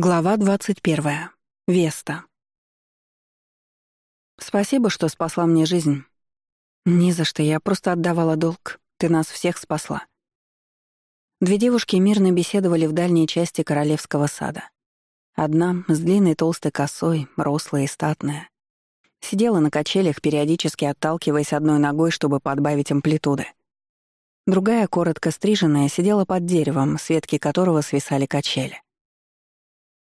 Глава 21. Веста. Спасибо, что спасла мне жизнь. Ни за что, я просто отдавала долг. Ты нас всех спасла. Две девушки мирно беседовали в дальней части королевского сада. Одна, с длинной толстой косой, рослая и статная, сидела на качелях, периодически отталкиваясь одной ногой, чтобы подбавить амплитуды. Другая, коротко стриженная, сидела под деревом, с ветки которого свисали качели.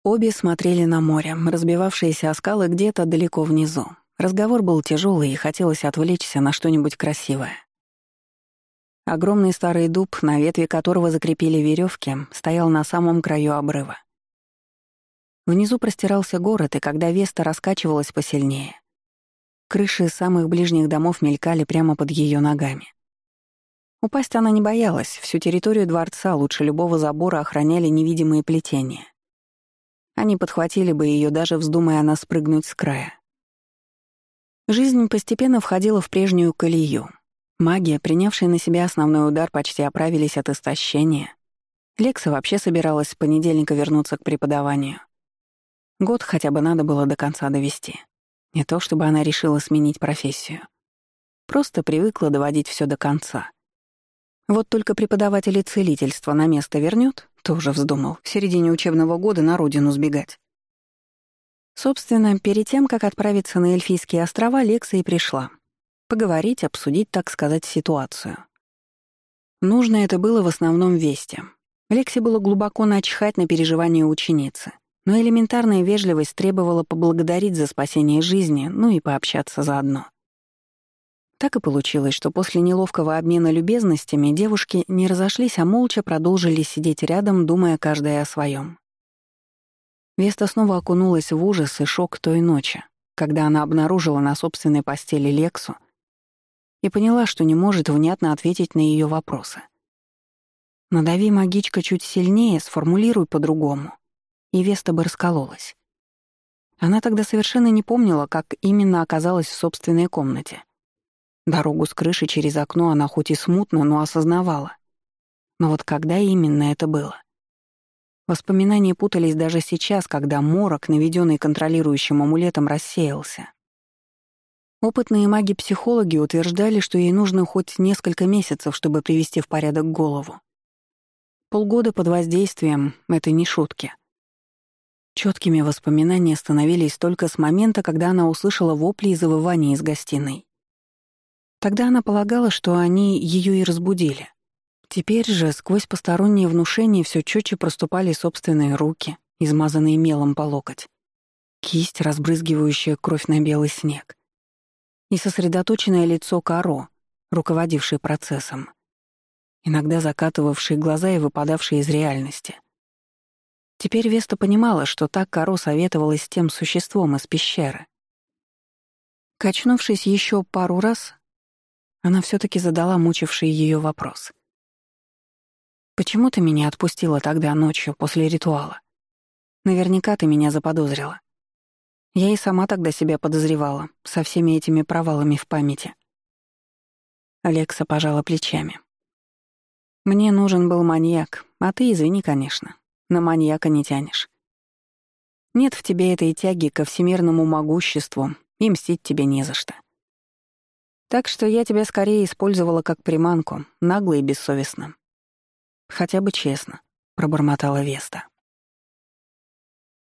Обе смотрели на море, разбивавшиеся о скалы где-то далеко внизу. Разговор был тяжелый и хотелось отвлечься на что-нибудь красивое. Огромный старый дуб, на ветви которого закрепили веревки, стоял на самом краю обрыва. Внизу простирался город, и когда Веста раскачивалась посильнее, крыши самых ближних домов мелькали прямо под ее ногами. Упасть она не боялась, всю территорию дворца лучше любого забора охраняли невидимые плетения. Они подхватили бы ее, даже вздумая она спрыгнуть с края. Жизнь постепенно входила в прежнюю колею. Магия, принявшая на себя основной удар, почти оправились от истощения. Лекса вообще собиралась с понедельника вернуться к преподаванию. Год хотя бы надо было до конца довести. Не то чтобы она решила сменить профессию. Просто привыкла доводить все до конца. Вот только преподаватель целительства на место вернет, тоже вздумал в середине учебного года на родину сбегать. Собственно, перед тем, как отправиться на Эльфийские острова, Лекса и пришла. Поговорить, обсудить, так сказать, ситуацию. Нужно это было в основном вести. Лексе было глубоко начхать на переживания ученицы, но элементарная вежливость требовала поблагодарить за спасение жизни, ну и пообщаться заодно. Так и получилось, что после неловкого обмена любезностями девушки не разошлись, а молча продолжили сидеть рядом, думая каждая о своем. Веста снова окунулась в ужас и шок той ночи, когда она обнаружила на собственной постели Лексу и поняла, что не может внятно ответить на ее вопросы. Надави магичка чуть сильнее, сформулируй по-другому. И Веста бы раскололась. Она тогда совершенно не помнила, как именно оказалась в собственной комнате. Дорогу с крыши через окно она хоть и смутно, но осознавала. Но вот когда именно это было? Воспоминания путались даже сейчас, когда морок, наведенный контролирующим амулетом, рассеялся. Опытные маги-психологи утверждали, что ей нужно хоть несколько месяцев, чтобы привести в порядок голову. Полгода под воздействием — это не шутки. Четкими воспоминания становились только с момента, когда она услышала вопли и завывания из гостиной. Тогда она полагала, что они ее и разбудили. Теперь же сквозь посторонние внушения все четче проступали собственные руки, измазанные мелом по локоть, кисть, разбрызгивающая кровь на белый снег, и сосредоточенное лицо Каро, руководившее процессом, иногда закатывавшие глаза и выпадавшие из реальности. Теперь Веста понимала, что так Каро советовалась с тем существом из пещеры. Качнувшись еще пару раз, она все таки задала мучивший ее вопрос. «Почему ты меня отпустила тогда ночью после ритуала? Наверняка ты меня заподозрила. Я и сама тогда себя подозревала, со всеми этими провалами в памяти». Алекса пожала плечами. «Мне нужен был маньяк, а ты, извини, конечно, на маньяка не тянешь. Нет в тебе этой тяги ко всемирному могуществу, и мстить тебе не за что. Так что я тебя скорее использовала как приманку, нагло и бессовестно. Хотя бы честно, пробормотала Веста.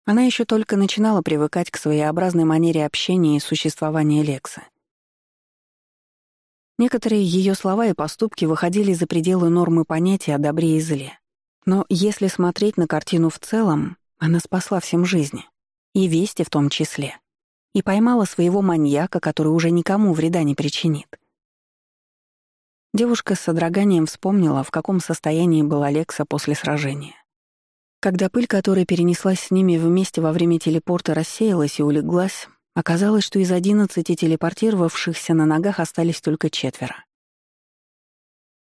Она еще только начинала привыкать к своеобразной манере общения и существования Лексы. Некоторые ее слова и поступки выходили за пределы нормы понятия о добре и зле. Но если смотреть на картину в целом, она спасла всем жизни. И Вести в том числе и поймала своего маньяка, который уже никому вреда не причинит. Девушка с содроганием вспомнила, в каком состоянии был Алекса после сражения. Когда пыль, которая перенеслась с ними вместе во время телепорта, рассеялась и улеглась, оказалось, что из одиннадцати телепортировавшихся на ногах остались только четверо.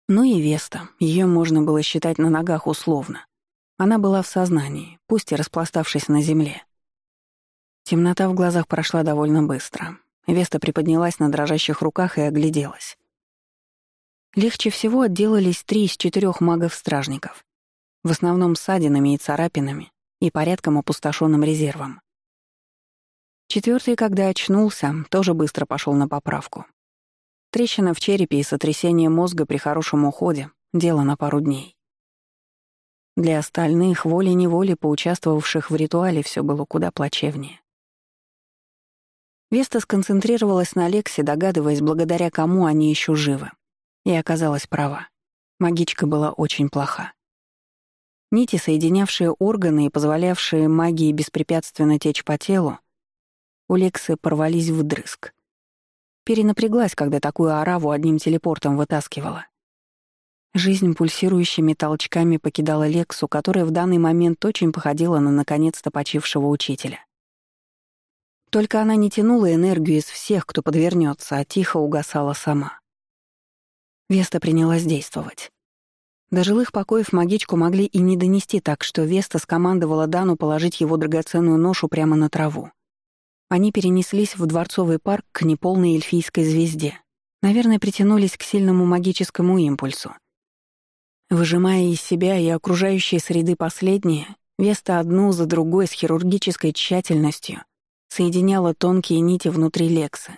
Ну и Веста, ее можно было считать на ногах условно. Она была в сознании, пусть и распластавшись на земле. Темнота в глазах прошла довольно быстро. Веста приподнялась на дрожащих руках и огляделась. Легче всего отделались три из четырех магов-стражников. В основном ссадинами и царапинами, и порядком опустошенным резервом. Четвертый, когда очнулся, тоже быстро пошел на поправку. Трещина в черепе и сотрясение мозга при хорошем уходе — дело на пару дней. Для остальных, волей-неволей поучаствовавших в ритуале, все было куда плачевнее. Веста сконцентрировалась на Лексе, догадываясь, благодаря кому они еще живы. И оказалась права. Магичка была очень плоха. Нити, соединявшие органы и позволявшие магии беспрепятственно течь по телу, у Лексы порвались вдрызг. Перенапряглась, когда такую ораву одним телепортом вытаскивала. Жизнь пульсирующими толчками покидала Лексу, которая в данный момент очень походила на наконец-то почившего учителя. Только она не тянула энергию из всех, кто подвернется, а тихо угасала сама. Веста принялась действовать. До жилых покоев магичку могли и не донести так, что Веста скомандовала Дану положить его драгоценную ношу прямо на траву. Они перенеслись в дворцовый парк к неполной эльфийской звезде. Наверное, притянулись к сильному магическому импульсу. Выжимая из себя и окружающей среды последние, Веста одну за другой с хирургической тщательностью соединяла тонкие нити внутри Лекса.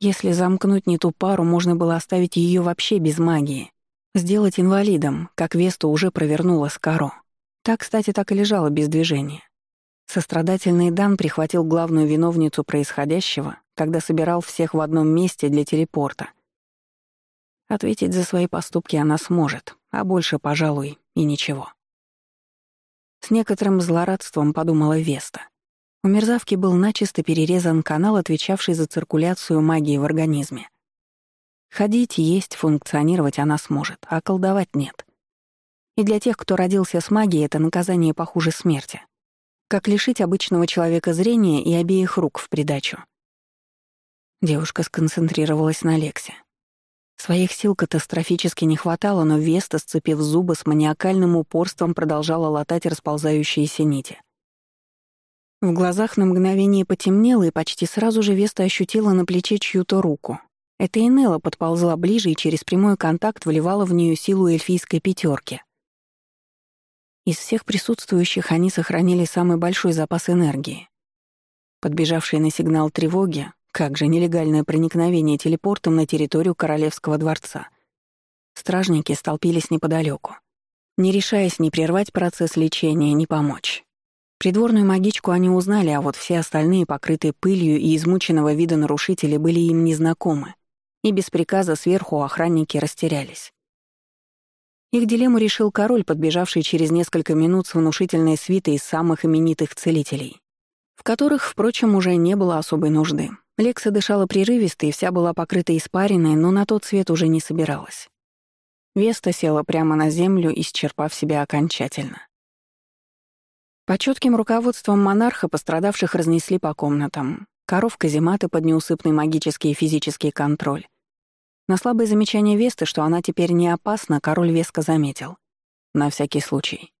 Если замкнуть не ту пару, можно было оставить ее вообще без магии, Сделать инвалидом, как Весту уже провернула с Каро. Так, кстати, так и лежала без движения. Сострадательный Дан прихватил главную виновницу происходящего, когда собирал всех в одном месте для телепорта. Ответить за свои поступки она сможет, а больше, пожалуй, и ничего. С некоторым злорадством подумала Веста. У мерзавки был начисто перерезан канал, отвечавший за циркуляцию магии в организме. Ходить, есть, функционировать она сможет, а колдовать нет. И для тех, кто родился с магией, это наказание похуже смерти. Как лишить обычного человека зрения и обеих рук в придачу. Девушка сконцентрировалась на Лексе. Своих сил катастрофически не хватало, но Веста, сцепив зубы, с маниакальным упорством продолжала латать расползающиеся нити. В глазах на мгновение потемнело, и почти сразу же Веста ощутила на плече чью-то руку, эта Энелла подползла ближе и через прямой контакт вливала в нее силу эльфийской пятерки. Из всех присутствующих они сохранили самый большой запас энергии. Подбежавшие на сигнал тревоги, как же нелегальное проникновение телепортом на территорию Королевского дворца. Стражники столпились неподалеку, не решаясь ни прервать процесс лечения, ни помочь. Придворную магичку они узнали, а вот все остальные, покрытые пылью и измученного вида нарушители, были им незнакомы и без приказа сверху охранники растерялись. Их дилемму решил король, подбежавший через несколько минут с внушительной свитой из самых именитых целителей, в которых, впрочем, уже не было особой нужды. Лекса дышала прерывисто и вся была покрыта испариной, но на тот свет уже не собиралась. Веста села прямо на землю, исчерпав себя окончательно. По чётким руководством монарха пострадавших разнесли по комнатам. Коров казематы под неусыпный магический и физический контроль. На слабое замечание Весты, что она теперь не опасна, король веско заметил. На всякий случай.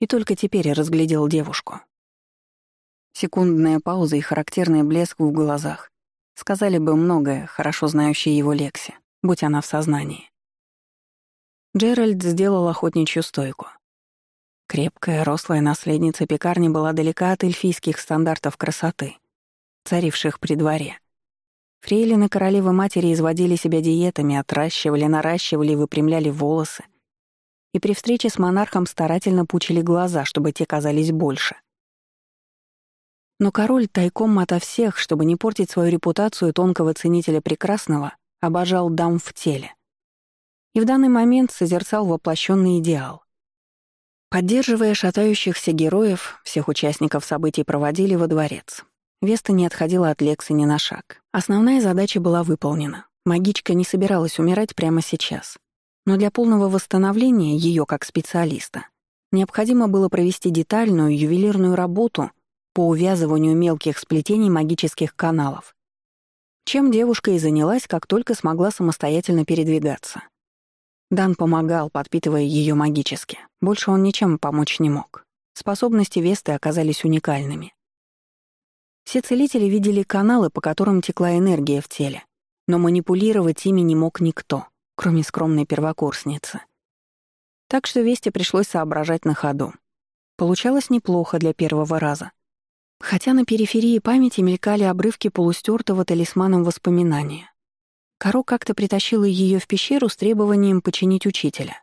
И только теперь разглядел девушку. Секундная пауза и характерный блеск в глазах сказали бы многое, хорошо знающие его Лекси, будь она в сознании. Джеральд сделал охотничью стойку. Крепкая, рослая наследница пекарни была далека от эльфийских стандартов красоты, царивших при дворе — Фрейлины королевы-матери изводили себя диетами, отращивали, наращивали и выпрямляли волосы. И при встрече с монархом старательно пучили глаза, чтобы те казались больше. Но король тайком ото всех, чтобы не портить свою репутацию тонкого ценителя прекрасного, обожал дам в теле. И в данный момент созерцал воплощенный идеал. Поддерживая шатающихся героев, всех участников событий проводили во дворец. Веста не отходила от Лекса ни на шаг. Основная задача была выполнена. Магичка не собиралась умирать прямо сейчас. Но для полного восстановления ее как специалиста необходимо было провести детальную ювелирную работу по увязыванию мелких сплетений магических каналов. Чем девушка и занялась, как только смогла самостоятельно передвигаться. Дан помогал, подпитывая ее магически. Больше он ничем помочь не мог. Способности Весты оказались уникальными. Все целители видели каналы, по которым текла энергия в теле, но манипулировать ими не мог никто, кроме скромной первокурсницы. Так что Весте пришлось соображать на ходу. Получалось неплохо для первого раза. Хотя на периферии памяти мелькали обрывки полустертого талисманом воспоминания. Каро как-то притащила ее в пещеру с требованием починить учителя.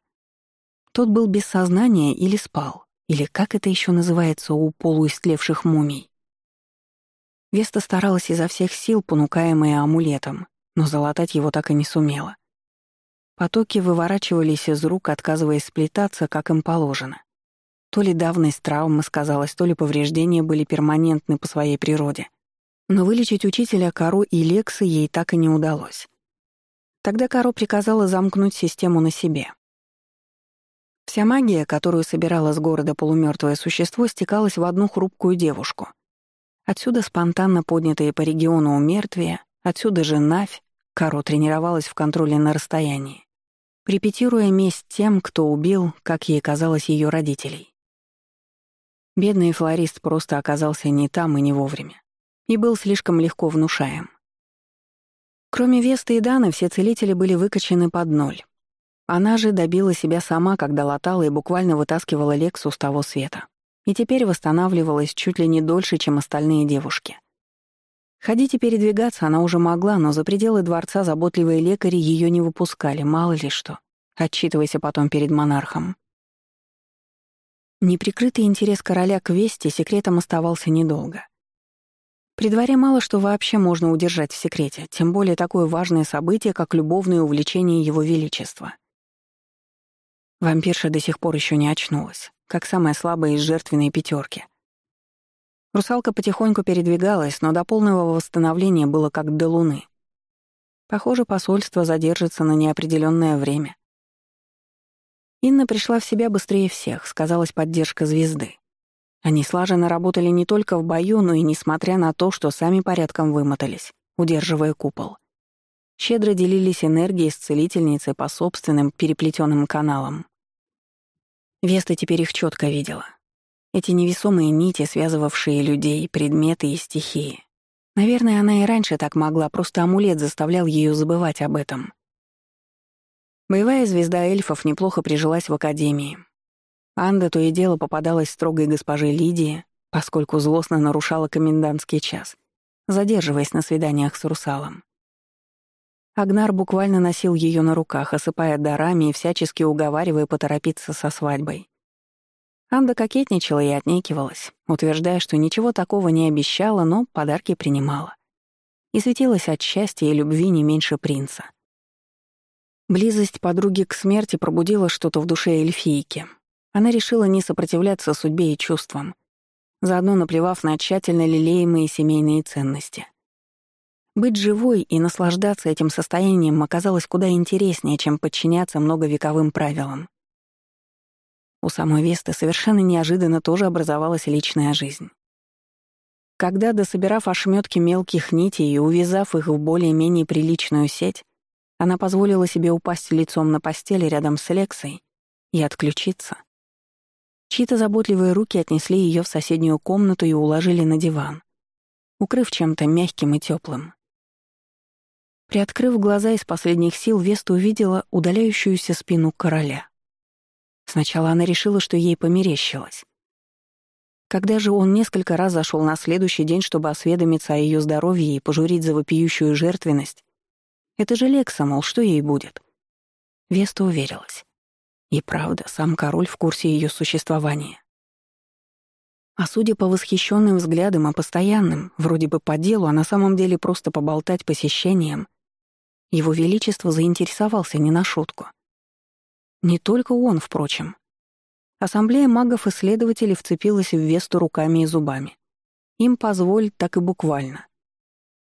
Тот был без сознания или спал, или как это еще называется у полуистлевших мумий. Веста старалась изо всех сил, понукаемая амулетом, но залатать его так и не сумела. Потоки выворачивались из рук, отказываясь сплетаться, как им положено. То ли давность травмы сказалась, то ли повреждения были перманентны по своей природе. Но вылечить учителя Каро и Лекса ей так и не удалось. Тогда Каро приказала замкнуть систему на себе. Вся магия, которую собирала с города полумертвое существо, стекалась в одну хрупкую девушку. Отсюда спонтанно поднятые по региону умертвия, отсюда же Навь, Каро тренировалась в контроле на расстоянии репетируя месть тем, кто убил, как ей казалось, ее родителей. Бедный флорист просто оказался не там и не вовремя, и был слишком легко внушаем. Кроме Весты и Даны, все целители были выкачаны под ноль. Она же добила себя сама, когда латала и буквально вытаскивала Лексу с того света. И теперь восстанавливалась чуть ли не дольше, чем остальные девушки. Ходить и передвигаться она уже могла, но за пределы дворца заботливые лекари ее не выпускали, мало ли что. Отчитывайся потом перед монархом. Неприкрытый интерес короля к вести секретом оставался недолго. При дворе мало что вообще можно удержать в секрете, тем более такое важное событие, как любовное увлечение его величества. Вампирша до сих пор еще не очнулась, как самая слабая из жертвенной пятерки — Русалка потихоньку передвигалась, но до полного восстановления было как до луны. Похоже, посольство задержится на неопределенное время. Инна пришла в себя быстрее всех, сказалась поддержка звезды. Они слаженно работали не только в бою, но и несмотря на то, что сами порядком вымотались, удерживая купол. Щедро делились энергией с целительницей по собственным переплетенным каналам. Веста теперь их четко видела. Эти невесомые нити, связывавшие людей, предметы и стихии. Наверное, она и раньше так могла, просто амулет заставлял ее забывать об этом. Боевая звезда эльфов неплохо прижилась в Академии. Анда то и дело попадалась строгой госпоже Лидии, поскольку злостно нарушала комендантский час, задерживаясь на свиданиях с русалом. Агнар буквально носил ее на руках, осыпая дарами и всячески уговаривая поторопиться со свадьбой. Анда кокетничала и отнекивалась, утверждая, что ничего такого не обещала, но подарки принимала. И светилась от счастья и любви не меньше принца. Близость подруги к смерти пробудила что-то в душе эльфийки. Она решила не сопротивляться судьбе и чувствам, заодно наплевав на тщательно лелеемые семейные ценности. Быть живой и наслаждаться этим состоянием оказалось куда интереснее, чем подчиняться многовековым правилам. У самой Весты совершенно неожиданно тоже образовалась личная жизнь. Когда, дособирав ошметки мелких нитей и увязав их в более-менее приличную сеть, она позволила себе упасть лицом на постели рядом с Лексой и отключиться. Чьи-то заботливые руки отнесли ее в соседнюю комнату и уложили на диван, укрыв чем-то мягким и теплым. Приоткрыв глаза из последних сил, Веста увидела удаляющуюся спину короля. Сначала она решила, что ей померещилось. Когда же он несколько раз зашел на следующий день, чтобы осведомиться о ее здоровье и пожурить за вопиющую жертвенность, это же Лекса, мол, что ей будет? Веста уверилась. И правда, сам король в курсе ее существования. А судя по восхищенным взглядам и постоянным, вроде бы по делу, а на самом деле просто поболтать посещением, его величество заинтересовался не на шутку. Не только он, впрочем. Ассамблея магов-исследователей вцепилась в Весту руками и зубами. Им позволь так и буквально.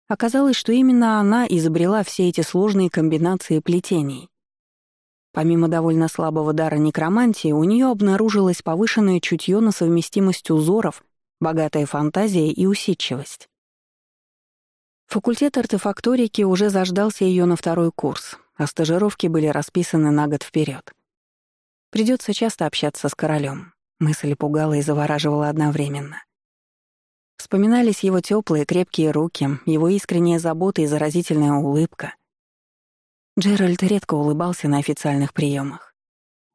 Оказалось, что именно она изобрела все эти сложные комбинации плетений. Помимо довольно слабого дара некромантии, у нее обнаружилось повышенное чутье на совместимость узоров, богатая фантазия и усидчивость. Факультет артефакторики уже заждался ее на второй курс, а стажировки были расписаны на год вперед. Придется часто общаться с королем. Мысль пугала и завораживала одновременно. Вспоминались его теплые крепкие руки, его искренняя забота и заразительная улыбка. Джеральд редко улыбался на официальных приемах,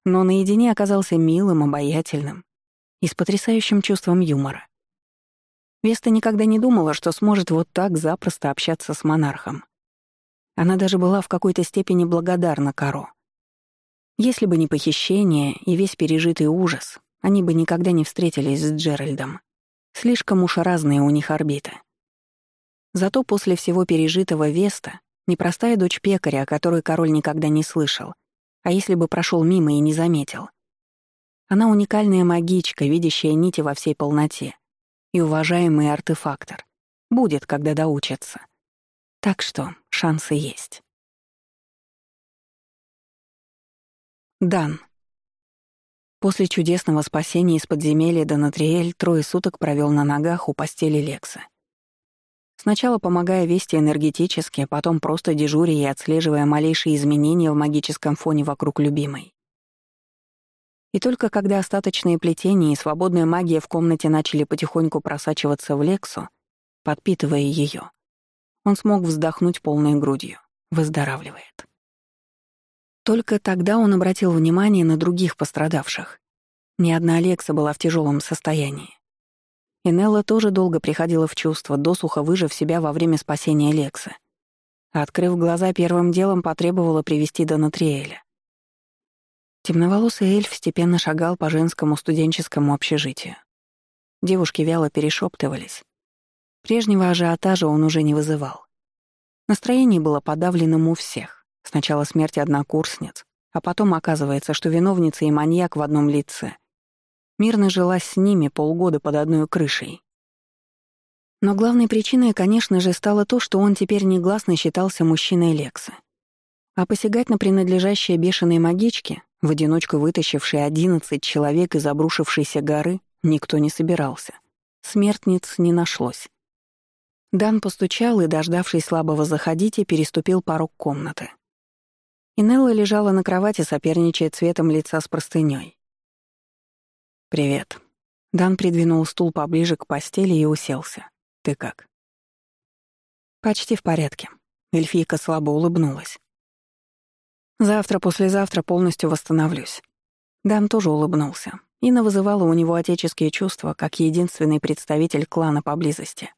но наедине оказался милым, обаятельным. и с потрясающим чувством юмора. Веста никогда не думала, что сможет вот так запросто общаться с монархом. Она даже была в какой-то степени благодарна Каро. Если бы не похищение и весь пережитый ужас, они бы никогда не встретились с Джеральдом. Слишком уж разные у них орбиты. Зато после всего пережитого Веста — непростая дочь пекаря, о которой король никогда не слышал, а если бы прошел мимо и не заметил. Она уникальная магичка, видящая нити во всей полноте, и уважаемый артефактор. Будет, когда доучится. Так что шансы есть. Дан. После чудесного спасения из подземелья Донатриэль трое суток провел на ногах у постели Лекса. Сначала помогая вести энергетически, потом просто дежуря и отслеживая малейшие изменения в магическом фоне вокруг любимой. И только когда остаточные плетения и свободная магия в комнате начали потихоньку просачиваться в Лексу, подпитывая ее, он смог вздохнуть полной грудью. Выздоравливает. Только тогда он обратил внимание на других пострадавших. Ни одна Алекса была в тяжелом состоянии. Инелла тоже долго приходила в чувство, досуха выжив себя во время спасения Лекса. Открыв глаза, первым делом потребовала привести Донатриэля. Темноволосый эльф степенно шагал по женскому студенческому общежитию. Девушки вяло перешептывались. Прежнего ажиотажа он уже не вызывал. Настроение было подавленным у всех. Сначала смерть однокурсниц, а потом оказывается, что виновница и маньяк в одном лице. Мирно жила с ними полгода под одной крышей. Но главной причиной, конечно же, стало то, что он теперь негласно считался мужчиной Лекса. А посягать на принадлежащее бешеной магичке в одиночку вытащивший одиннадцать человек из обрушившейся горы, никто не собирался. Смертниц не нашлось. Дан постучал и, дождавшись слабого заходите, переступил порог комнаты. Инелла лежала на кровати, соперничая цветом лица с простыней. «Привет». Дан придвинул стул поближе к постели и уселся. «Ты как?» «Почти в порядке». Эльфийка слабо улыбнулась. Завтра-послезавтра полностью восстановлюсь. Дан тоже улыбнулся. Инна вызывала у него отеческие чувства, как единственный представитель клана поблизости.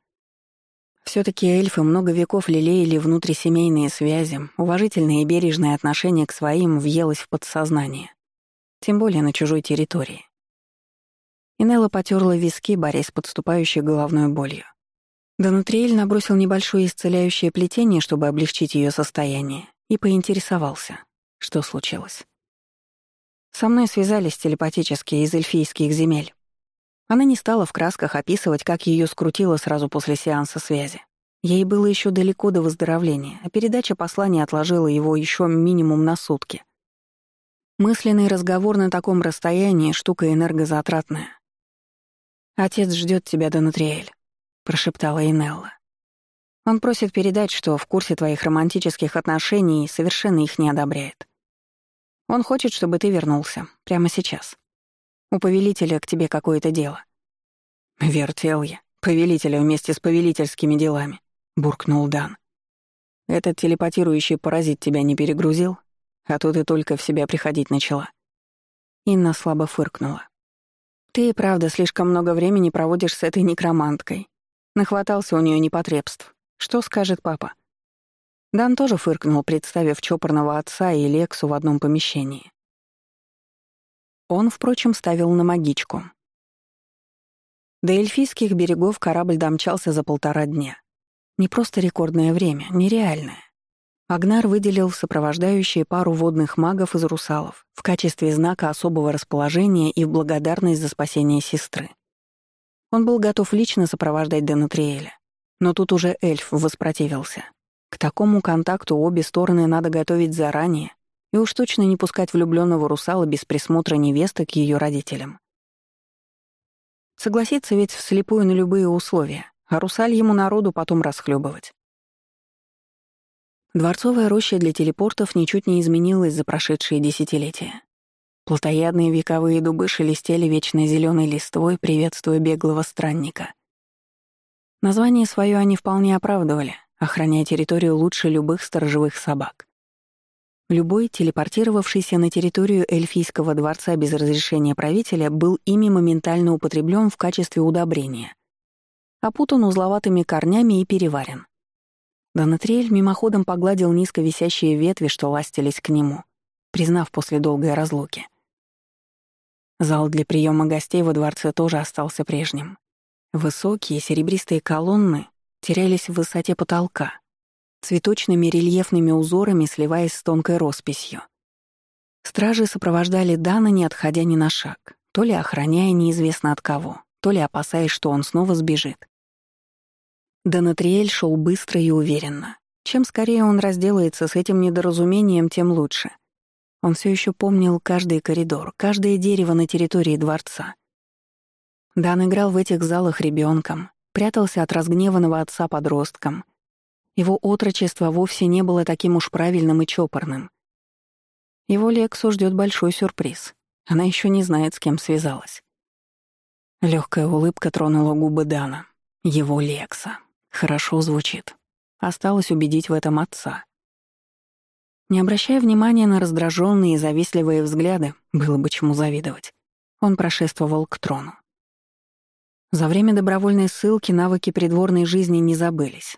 все таки эльфы много веков лелеяли внутрисемейные связи, уважительное и бережное отношение к своим въелось в подсознание. Тем более на чужой территории. Инелла потерла виски, борясь с подступающей головной болью. Донатриэль набросил небольшое исцеляющее плетение, чтобы облегчить ее состояние, и поинтересовался. Что случилось? Со мной связались телепатически из эльфийских земель. Она не стала в красках описывать, как ее скрутило сразу после сеанса связи. Ей было еще далеко до выздоровления, а передача послания отложила его еще минимум на сутки. Мысленный разговор на таком расстоянии — штука энергозатратная. «Отец ждет тебя, Донатриэль», — прошептала Инелла. «Он просит передать, что в курсе твоих романтических отношений и совершенно их не одобряет. Он хочет, чтобы ты вернулся. Прямо сейчас. У повелителя к тебе какое-то дело». «Вертел я. Повелителя вместе с повелительскими делами», — буркнул Дан. «Этот телепатирующий паразит тебя не перегрузил? А то ты только в себя приходить начала». Инна слабо фыркнула. «Ты и правда слишком много времени проводишь с этой некроманткой. Нахватался у нее непотребств. Что скажет папа?» Дан тоже фыркнул, представив чопорного отца и Лексу в одном помещении. Он, впрочем, ставил на магичку. До эльфийских берегов корабль домчался за полтора дня. Не просто рекордное время, нереальное. Агнар выделил сопровождающие пару водных магов из русалов в качестве знака особого расположения и в благодарность за спасение сестры. Он был готов лично сопровождать Денатриэля, но тут уже эльф воспротивился. К такому контакту обе стороны надо готовить заранее и уж точно не пускать влюбленного русала без присмотра невесты к ее родителям. Согласиться ведь вслепую на любые условия, а русальему народу потом расхлебывать. Дворцовая роща для телепортов ничуть не изменилась за прошедшие десятилетия. Плотоядные вековые дубы шелестели вечно зеленой листвой, приветствуя беглого странника. Название свое они вполне оправдывали, охраняя территорию лучше любых сторожевых собак. Любой, телепортировавшийся на территорию эльфийского дворца без разрешения правителя, был ими моментально употреблен в качестве удобрения. Опутан узловатыми корнями и переварен. Донатриэль мимоходом погладил низко висящие ветви, что ластились к нему, признав после долгой разлуки. Зал для приема гостей во дворце тоже остался прежним. Высокие серебристые колонны терялись в высоте потолка, цветочными рельефными узорами сливаясь с тонкой росписью. Стражи сопровождали Дана, не отходя ни на шаг, то ли охраняя неизвестно от кого, то ли опасаясь, что он снова сбежит. Донатриэль шел быстро и уверенно. Чем скорее он разделается с этим недоразумением, тем лучше. Он все еще помнил каждый коридор, каждое дерево на территории дворца. Дан играл в этих залах ребенком, прятался от разгневанного отца подростком. Его отрочество вовсе не было таким уж правильным и чопорным. Его Лексу ждет большой сюрприз. Она еще не знает, с кем связалась. Легкая улыбка тронула губы Дана. Его Лекса. Хорошо звучит. Осталось убедить в этом отца. Не обращая внимания на раздраженные и завистливые взгляды, было бы чему завидовать. Он прошествовал к трону. За время добровольной ссылки навыки придворной жизни не забылись.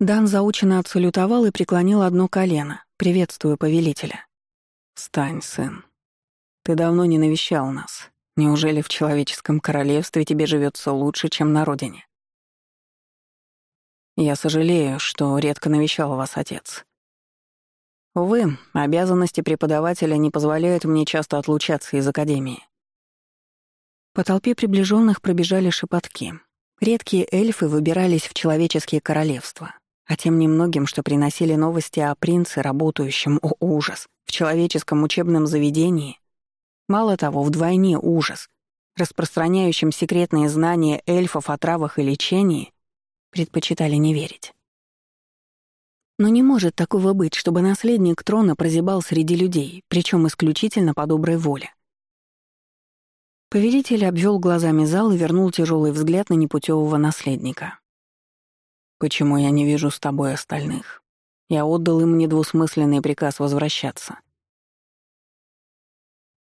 Дан заученно отсалютовал и преклонил одно колено, приветствуя повелителя. «Встань, сын. Ты давно не навещал нас. Неужели в человеческом королевстве тебе живется лучше, чем на родине?» Я сожалею, что редко навещал вас отец. Увы, обязанности преподавателя не позволяют мне часто отлучаться из академии. По толпе приближенных пробежали шепотки. Редкие эльфы выбирались в человеческие королевства, а тем немногим, что приносили новости о принце, работающем, о ужас, в человеческом учебном заведении, мало того, вдвойне ужас, распространяющим секретные знания эльфов о травах и лечении, предпочитали не верить. Но не может такого быть, чтобы наследник трона прозябал среди людей, причем исключительно по доброй воле. Повелитель обвел глазами зал и вернул тяжелый взгляд на непутевого наследника. «Почему я не вижу с тобой остальных? Я отдал им недвусмысленный приказ возвращаться.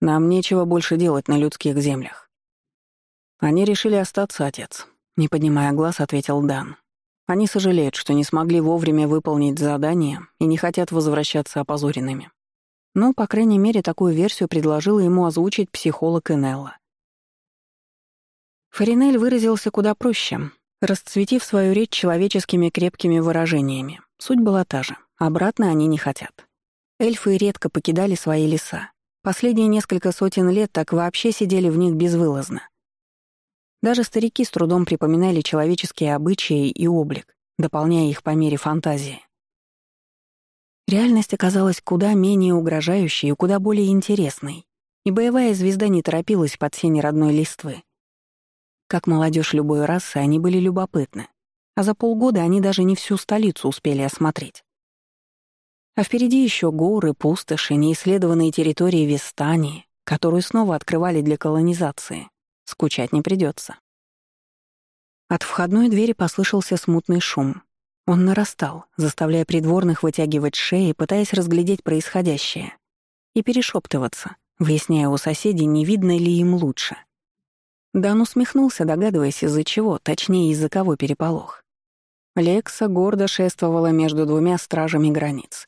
Нам нечего больше делать на людских землях. Они решили остаться, отец. Не поднимая глаз, ответил Дан. Они сожалеют, что не смогли вовремя выполнить задание и не хотят возвращаться опозоренными. Ну, по крайней мере, такую версию предложила ему озвучить психолог Энелла. Фаринель выразился куда проще, расцветив свою речь человеческими крепкими выражениями. Суть была та же. Обратно они не хотят. Эльфы редко покидали свои леса. Последние несколько сотен лет так вообще сидели в них безвылазно. Даже старики с трудом припоминали человеческие обычаи и облик, дополняя их по мере фантазии. Реальность оказалась куда менее угрожающей и куда более интересной, и боевая звезда не торопилась под сень родной листвы. Как молодежь любой расы, они были любопытны, а за полгода они даже не всю столицу успели осмотреть. А впереди еще горы, пустоши, неисследованные территории Вестании, которую снова открывали для колонизации. Скучать не придется. От входной двери послышался смутный шум. Он нарастал, заставляя придворных вытягивать шеи, пытаясь разглядеть происходящее, и перешептываться, выясняя у соседей, не видно ли им лучше. Дан усмехнулся, догадываясь, из-за чего, точнее, из-за кого переполох. Лекса гордо шествовала между двумя стражами границ.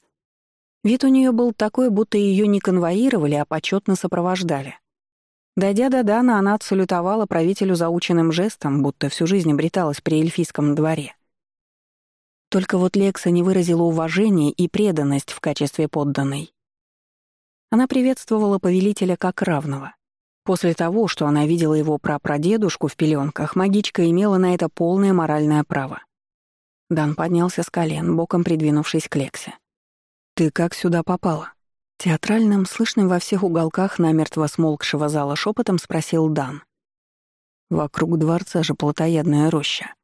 Вид у нее был такой, будто ее не конвоировали, а почетно сопровождали. Дойдя до Дана, она отсалютовала правителю заученным жестом, будто всю жизнь обреталась при эльфийском дворе. Только вот Лекса не выразила уважения и преданность в качестве подданной. Она приветствовала повелителя как равного. После того, что она видела его прапрадедушку в пеленках, магичка имела на это полное моральное право. Дан поднялся с колен, боком придвинувшись к Лексе. «Ты как сюда попала?» Театральным, слышным во всех уголках намертво смолкшего зала шепотом спросил Дан. Вокруг дворца же плотоядная роща.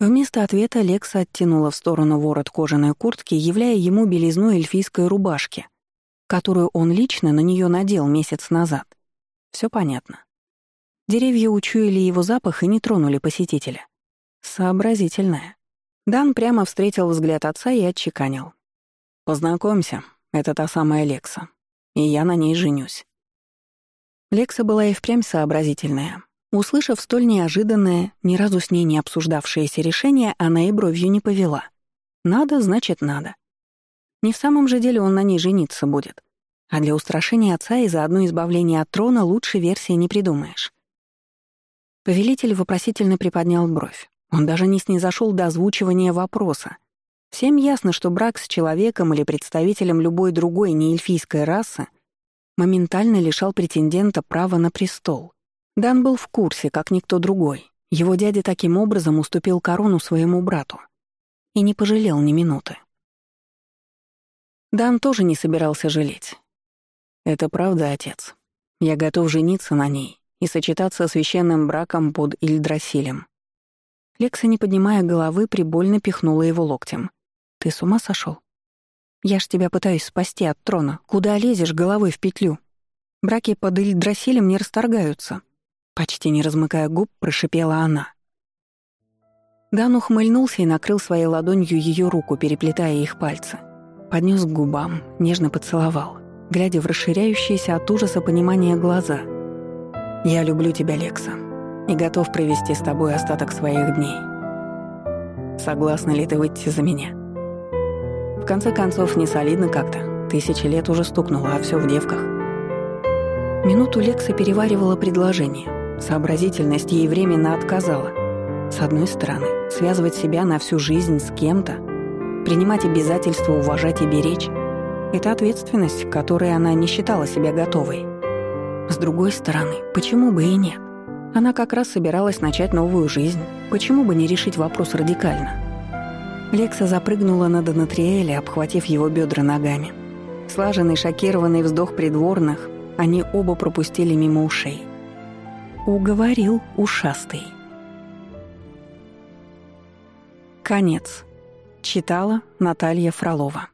Вместо ответа Лекса оттянула в сторону ворот кожаной куртки, являя ему белизну эльфийской рубашки, которую он лично на нее надел месяц назад. Все понятно. Деревья учуяли его запах и не тронули посетителя. Сообразительная. Дан прямо встретил взгляд отца и отчеканил. Познакомься, это та самая Лекса. И я на ней женюсь». Лекса была и впрямь сообразительная. Услышав столь неожиданное, ни разу с ней не обсуждавшееся решение, она и бровью не повела. Надо, значит, надо. Не в самом же деле он на ней жениться будет. А для устрашения отца и заодно избавления от трона лучше версии не придумаешь. Повелитель вопросительно приподнял бровь. Он даже не снизошел до озвучивания вопроса. Всем ясно, что брак с человеком или представителем любой другой неэльфийской расы моментально лишал претендента права на престол. Дан был в курсе, как никто другой. Его дядя таким образом уступил корону своему брату. И не пожалел ни минуты. Дан тоже не собирался жалеть. «Это правда, отец. Я готов жениться на ней и сочетаться священным браком под Ильдрасилем». Лекса, не поднимая головы, прибольно пихнула его локтем. «Ты с ума сошел? Я ж тебя пытаюсь спасти от трона. Куда лезешь головой в петлю? Браки под Ильдрасилем не расторгаются». Почти не размыкая губ, прошипела она. Дан ухмыльнулся и накрыл своей ладонью ее руку, переплетая их пальцы. Поднес к губам, нежно поцеловал глядя в расширяющиеся от ужаса понимания глаза. «Я люблю тебя, Лекса, и готов провести с тобой остаток своих дней. Согласна ли ты выйти за меня?» В конце концов, не солидно как-то. Тысячи лет уже стукнуло, а все в девках. Минуту Лекса переваривала предложение. Сообразительность ей временно отказала. С одной стороны, связывать себя на всю жизнь с кем-то, принимать обязательства уважать и беречь — это ответственность, которой она не считала себя готовой. С другой стороны, почему бы и нет? Она как раз собиралась начать новую жизнь. Почему бы не решить вопрос радикально? Лекса запрыгнула на Донатриэля, обхватив его бедра ногами. Слаженный, шокированный вздох придворных они оба пропустили мимо ушей. Уговорил ушастый. Конец. Читала Наталья Фролова.